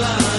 serta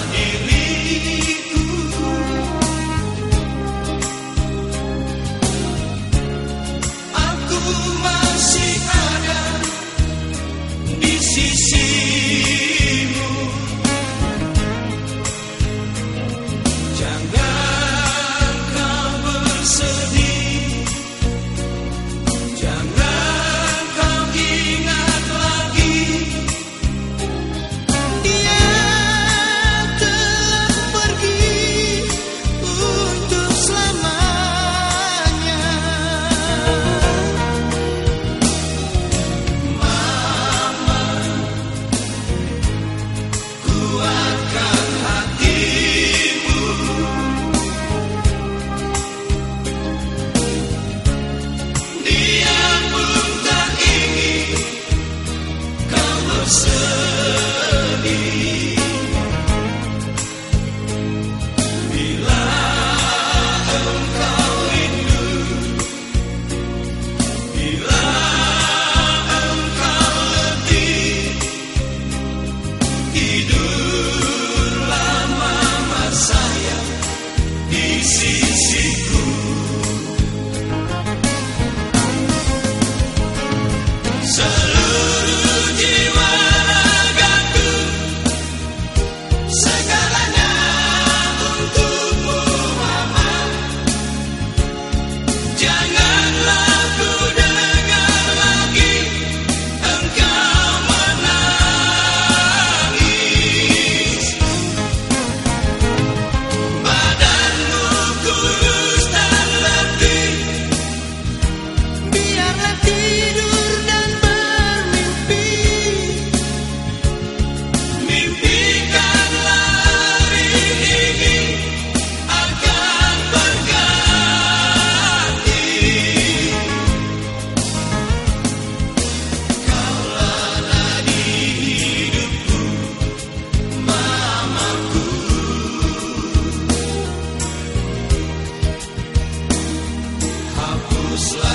bersama